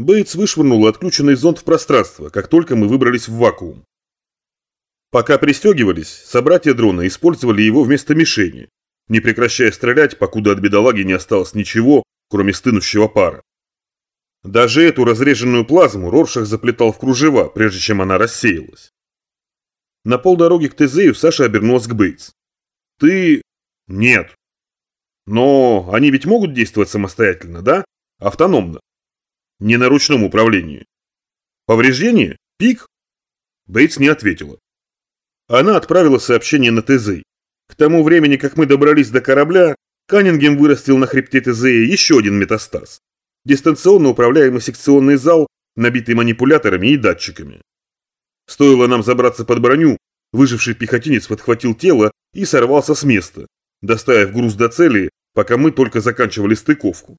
Бейтс вышвырнул отключенный зонд в пространство, как только мы выбрались в вакуум. Пока пристегивались, собратья дрона использовали его вместо мишени, не прекращая стрелять, покуда от бедолаги не осталось ничего, кроме стынущего пара. Даже эту разреженную плазму Роршах заплетал в кружева, прежде чем она рассеялась. На полдороги к Тезею Саша обернулась к Бейтс. «Ты...» «Нет». «Но они ведь могут действовать самостоятельно, да? Автономно?» «Не на ручном управлении». «Повреждение? Пик?» Бейтс не ответила. Она отправила сообщение на Тезей. К тому времени, как мы добрались до корабля, Каннингем вырастил на хребте Тезея еще один метастаз. Дистанционно управляемый секционный зал, набитый манипуляторами и датчиками. Стоило нам забраться под броню, выживший пехотинец подхватил тело и сорвался с места, доставив груз до цели, пока мы только заканчивали стыковку.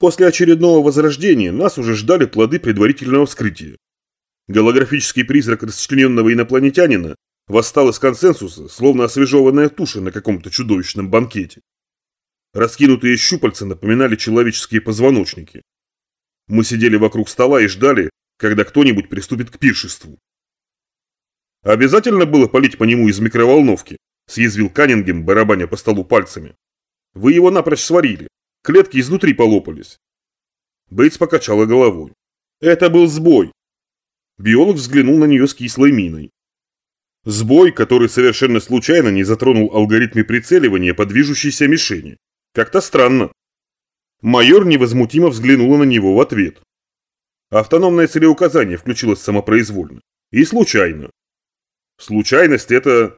После очередного возрождения нас уже ждали плоды предварительного вскрытия. Голографический призрак расчлененного инопланетянина восстал из консенсуса, словно освежеванная туша на каком-то чудовищном банкете. Раскинутые щупальца напоминали человеческие позвоночники. Мы сидели вокруг стола и ждали, когда кто-нибудь приступит к пиршеству. «Обязательно было полить по нему из микроволновки», – съязвил Каннингем, барабаня по столу пальцами. «Вы его напрочь сварили. Клетки изнутри полопались». Бейтс покачала головой. «Это был сбой». Биолог взглянул на нее с кислой миной. Сбой, который совершенно случайно не затронул алгоритмы прицеливания по движущейся мишени. Как-то странно. Майор невозмутимо взглянула на него в ответ. Автономное целеуказание включилось самопроизвольно. И случайно. Случайность это...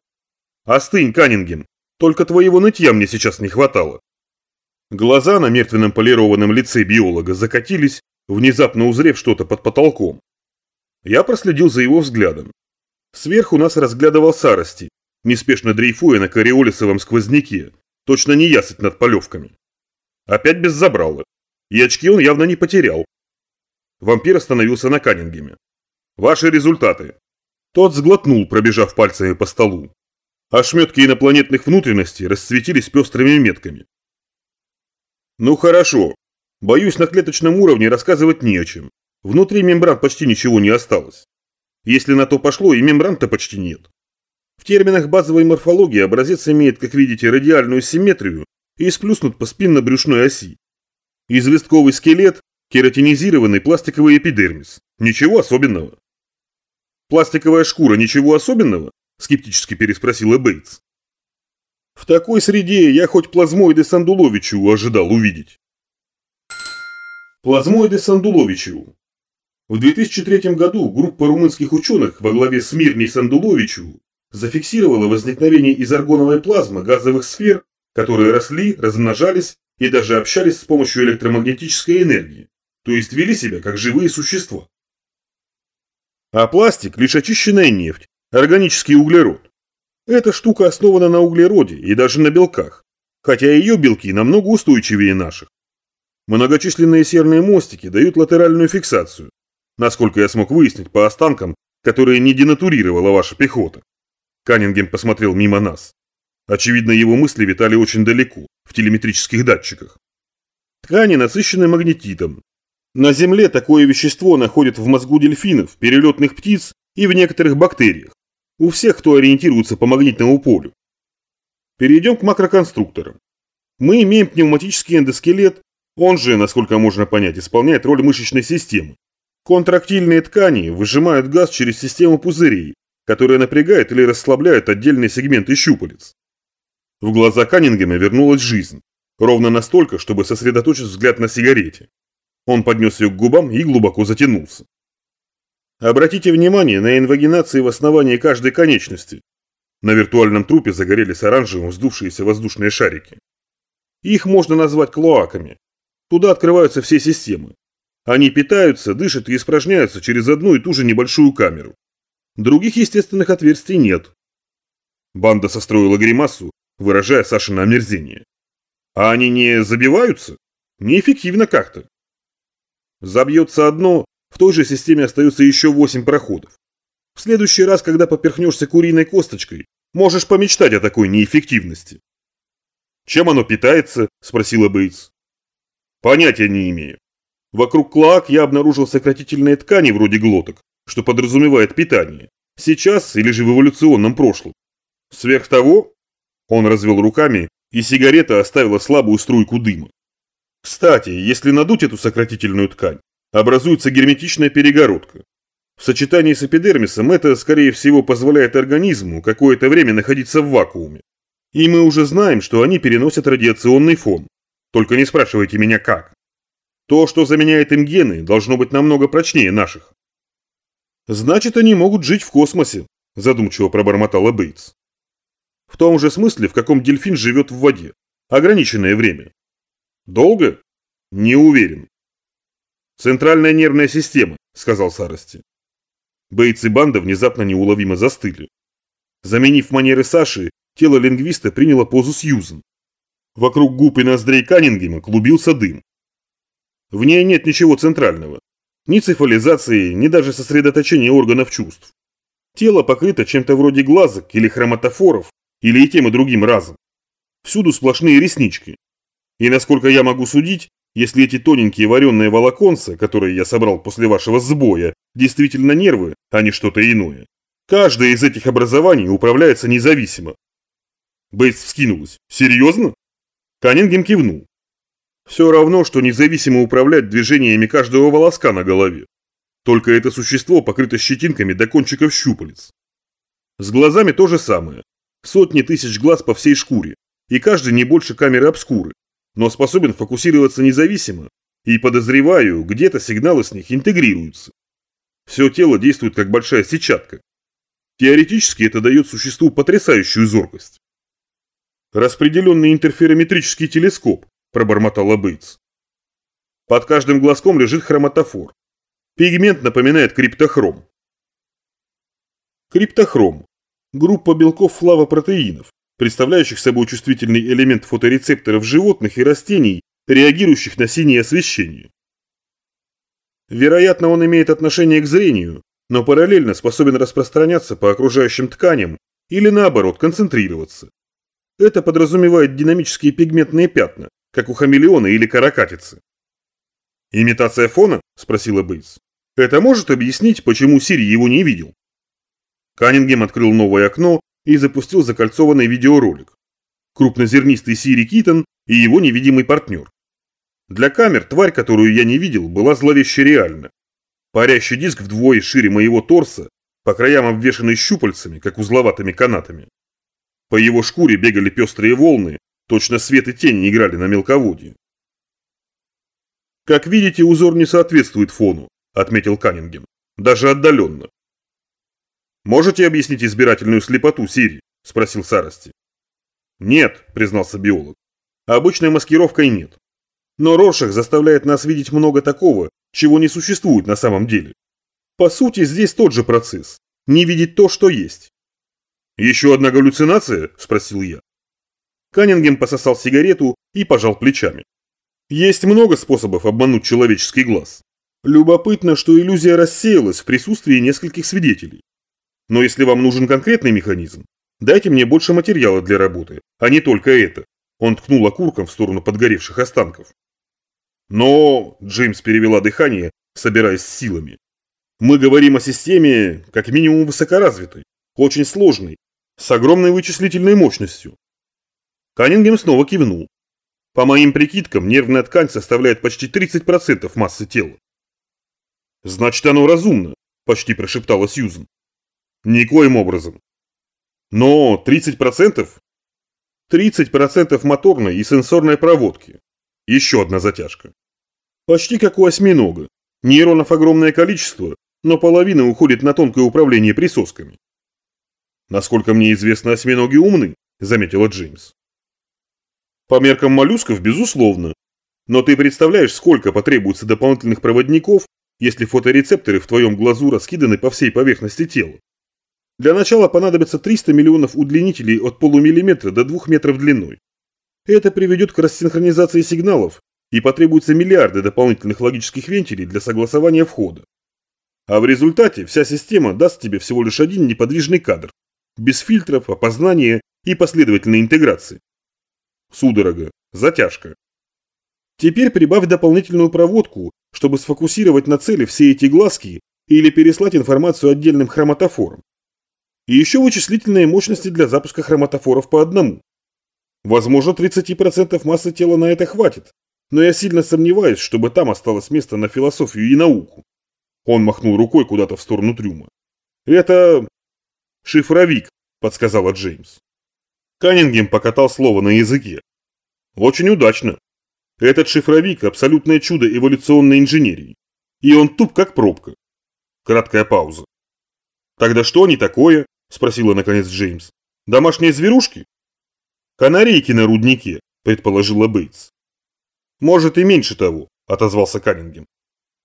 Остынь, Каннингем. Только твоего нытья мне сейчас не хватало. Глаза на мертвенном полированном лице биолога закатились, внезапно узрев что-то под потолком. Я проследил за его взглядом. Сверху нас разглядывал Сарости, неспешно дрейфуя на кориолисовом сквозняке, точно не ясыть над полевками. Опять без забрала. И очки он явно не потерял. Вампир остановился на Каннингеме. Ваши результаты. Тот сглотнул, пробежав пальцами по столу. Ошметки инопланетных внутренностей расцветились пестрыми метками. Ну хорошо. Боюсь, на клеточном уровне рассказывать не о чем. Внутри мембран почти ничего не осталось. Если на то пошло, и мембран-то почти нет. В терминах базовой морфологии образец имеет, как видите, радиальную симметрию и сплюснут по спинно-брюшной оси. Известковый скелет, кератинизированный пластиковый эпидермис. Ничего особенного. Пластиковая шкура ничего особенного? Скептически переспросила Бейтс. В такой среде я хоть плазмоиды Сандуловичу ожидал увидеть. Плазмоиды Сандуловичу в 2003 году группа румынских ученых во главе с Мирней Сандуловичу зафиксировала возникновение из аргоновой плазмы газовых сфер, которые росли, размножались и даже общались с помощью электромагнетической энергии, то есть вели себя как живые существа. А пластик – лишь очищенная нефть, органический углерод. Эта штука основана на углероде и даже на белках, хотя ее белки намного устойчивее наших. Многочисленные серные мостики дают латеральную фиксацию, насколько я смог выяснить по останкам, которые не денатурировала ваша пехота. Каннингем посмотрел мимо нас. Очевидно, его мысли витали очень далеко, в телеметрических датчиках. Ткани насыщены магнетитом. На Земле такое вещество находят в мозгу дельфинов, перелетных птиц и в некоторых бактериях. У всех, кто ориентируется по магнитному полю. Перейдем к макроконструкторам. Мы имеем пневматический эндоскелет, он же, насколько можно понять, исполняет роль мышечной системы. Контрактильные ткани выжимают газ через систему пузырей, которая напрягает или расслабляет отдельные сегменты щупалец. В глаза Каннингема вернулась жизнь, ровно настолько, чтобы сосредоточить взгляд на сигарете. Он поднес ее к губам и глубоко затянулся. Обратите внимание на инвагинации в основании каждой конечности. На виртуальном трупе загорелись оранжевым вздувшиеся воздушные шарики. Их можно назвать клоаками. Туда открываются все системы. Они питаются, дышат и испражняются через одну и ту же небольшую камеру. Других естественных отверстий нет. Банда состроила гримасу, выражая Сашина омерзение. А они не забиваются? Неэффективно как-то. Забьется одно, в той же системе остается еще восемь проходов. В следующий раз, когда поперхнешься куриной косточкой, можешь помечтать о такой неэффективности. «Чем оно питается?» – спросила Бейтс. «Понятия не имею. Вокруг клоак я обнаружил сократительные ткани вроде глоток, что подразумевает питание. Сейчас или же в эволюционном прошлом. Сверх того, он развел руками, и сигарета оставила слабую струйку дыма. Кстати, если надуть эту сократительную ткань, образуется герметичная перегородка. В сочетании с эпидермисом это, скорее всего, позволяет организму какое-то время находиться в вакууме. И мы уже знаем, что они переносят радиационный фон. Только не спрашивайте меня как. То, что заменяет им гены, должно быть намного прочнее наших. Значит, они могут жить в космосе, задумчиво пробормотала Бейтс. В том же смысле, в каком дельфин живет в воде. Ограниченное время. Долго? Не уверен. Центральная нервная система, сказал Сарости. Бейтс и банда внезапно неуловимо застыли. Заменив манеры Саши, тело лингвиста приняло позу Сьюзен. Вокруг губ и ноздрей Каннингема клубился дым. В ней нет ничего центрального. Ни цифализации, ни даже сосредоточения органов чувств. Тело покрыто чем-то вроде глазок или хроматофоров, или и тем и другим разом. Всюду сплошные реснички. И насколько я могу судить, если эти тоненькие вареные волоконцы, которые я собрал после вашего сбоя, действительно нервы, а не что-то иное, каждое из этих образований управляется независимо. Бейтс вскинулась. Серьезно? Каннингем кивнул. Все равно, что независимо управлять движениями каждого волоска на голове. Только это существо покрыто щетинками до кончиков щупалец. С глазами то же самое. Сотни тысяч глаз по всей шкуре, и каждый не больше камеры обскуры, но способен фокусироваться независимо, и, подозреваю, где-то сигналы с них интегрируются. Все тело действует как большая сетчатка. Теоретически это дает существу потрясающую зоркость. Распределенный интерферометрический телескоп, пробормотала Бейтс. Под каждым глазком лежит хроматофор. Пигмент напоминает криптохром. Криптохром – группа белков флавопротеинов, представляющих собой чувствительный элемент фоторецепторов животных и растений, реагирующих на синее освещение. Вероятно, он имеет отношение к зрению, но параллельно способен распространяться по окружающим тканям или наоборот концентрироваться. Это подразумевает динамические пигментные пятна, как у хамелеона или каракатицы. «Имитация фона?» – спросила Бейтс. «Это может объяснить, почему Сири его не видел?» Каннингем открыл новое окно и запустил закольцованный видеоролик. Крупнозернистый Сири Китон и его невидимый партнер. Для камер тварь, которую я не видел, была зловеще реальна. Парящий диск вдвое шире моего торса, по краям обвешанный щупальцами, как узловатыми канатами. По его шкуре бегали пестрые волны, Точно свет и тень играли на мелководье. «Как видите, узор не соответствует фону», – отметил Каннингем. «Даже отдаленно». «Можете объяснить избирательную слепоту Сири?» – спросил Сарости. «Нет», – признался биолог. «Обычной маскировкой нет. Но Роршах заставляет нас видеть много такого, чего не существует на самом деле. По сути, здесь тот же процесс. Не видеть то, что есть». «Еще одна галлюцинация?» – спросил я. Каннингем пососал сигарету и пожал плечами. Есть много способов обмануть человеческий глаз. Любопытно, что иллюзия рассеялась в присутствии нескольких свидетелей. Но если вам нужен конкретный механизм, дайте мне больше материала для работы, а не только это. Он ткнул окурком в сторону подгоревших останков. Но, Джеймс перевела дыхание, собираясь с силами. Мы говорим о системе, как минимум высокоразвитой, очень сложной, с огромной вычислительной мощностью. Каннингем снова кивнул. По моим прикидкам, нервная ткань составляет почти 30% массы тела. Значит, оно разумно, почти прошептала Сьюзен. Никоим образом. Но 30%? 30% моторной и сенсорной проводки. Еще одна затяжка. Почти как у осьминога. Нейронов огромное количество, но половина уходит на тонкое управление присосками. Насколько мне известно, осьминоги умны, заметила Джеймс. По меркам моллюсков, безусловно. Но ты представляешь, сколько потребуется дополнительных проводников, если фоторецепторы в твоем глазу раскиданы по всей поверхности тела? Для начала понадобится 300 миллионов удлинителей от полумиллиметра до 2 метров длиной. Это приведет к рассинхронизации сигналов и потребуется миллиарды дополнительных логических вентилей для согласования входа. А в результате вся система даст тебе всего лишь один неподвижный кадр, без фильтров, опознания и последовательной интеграции. Судорога. Затяжка. Теперь прибавь дополнительную проводку, чтобы сфокусировать на цели все эти глазки или переслать информацию отдельным хроматофорам. И еще вычислительные мощности для запуска хроматофоров по одному. Возможно, 30% массы тела на это хватит, но я сильно сомневаюсь, чтобы там осталось место на философию и науку. Он махнул рукой куда-то в сторону трюма. Это... шифровик, подсказала Джеймс. Каннингем покатал слово на языке. Очень удачно. Этот шифровик – абсолютное чудо эволюционной инженерии. И он туп, как пробка. Краткая пауза. «Тогда что они такое?» – спросила наконец Джеймс. «Домашние зверушки?» «Канарейки на руднике», – предположила Бейтс. «Может и меньше того», – отозвался Каннингем.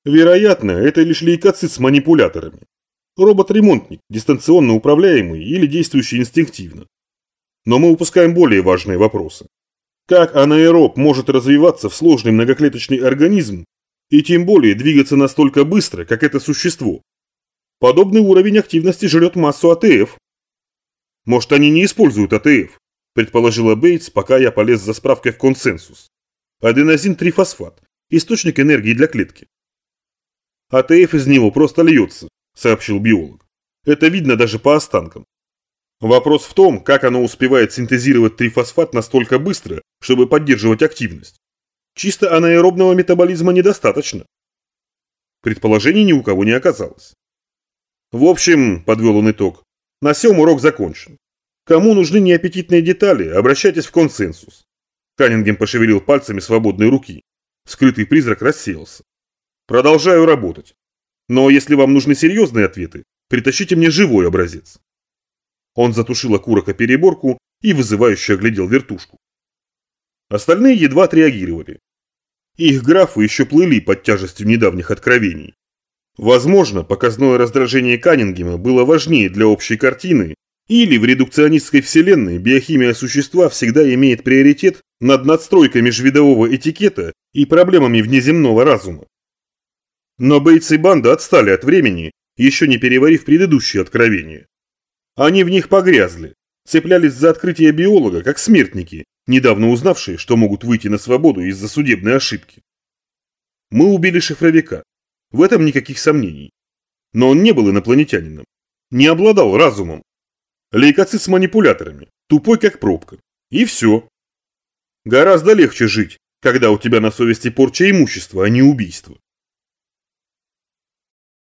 «Вероятно, это лишь лейкоцит с манипуляторами. Робот-ремонтник, дистанционно управляемый или действующий инстинктивно. Но мы упускаем более важные вопросы. Как анаэроб может развиваться в сложный многоклеточный организм и тем более двигаться настолько быстро, как это существо? Подобный уровень активности жрет массу АТФ. Может, они не используют АТФ, предположила Бейтс, пока я полез за справкой в консенсус. Аденозин-трифосфат – источник энергии для клетки. АТФ из него просто льется, сообщил биолог. Это видно даже по останкам. Вопрос в том, как оно успевает синтезировать трифосфат настолько быстро, чтобы поддерживать активность. Чисто анаэробного метаболизма недостаточно. Предположений ни у кого не оказалось. В общем, подвел он итог, на сём урок закончен. Кому нужны неаппетитные детали, обращайтесь в консенсус. Каннингем пошевелил пальцами свободной руки. Скрытый призрак рассеялся. Продолжаю работать. Но если вам нужны серьезные ответы, притащите мне живой образец. Он затушил окурок о переборку и вызывающе оглядел вертушку. Остальные едва отреагировали. Их графы еще плыли под тяжестью недавних откровений. Возможно, показное раздражение Каннингема было важнее для общей картины, или в редукционистской вселенной биохимия существа всегда имеет приоритет над надстройкой межвидового этикета и проблемами внеземного разума. Но Бейтс и банда отстали от времени, еще не переварив предыдущие откровения. Они в них погрязли, цеплялись за открытие биолога, как смертники, недавно узнавшие, что могут выйти на свободу из-за судебной ошибки. Мы убили шифровика. В этом никаких сомнений. Но он не был инопланетянином. Не обладал разумом. Лейкоцит с манипуляторами. Тупой, как пробка. И все. Гораздо легче жить, когда у тебя на совести порча имущества, а не убийство.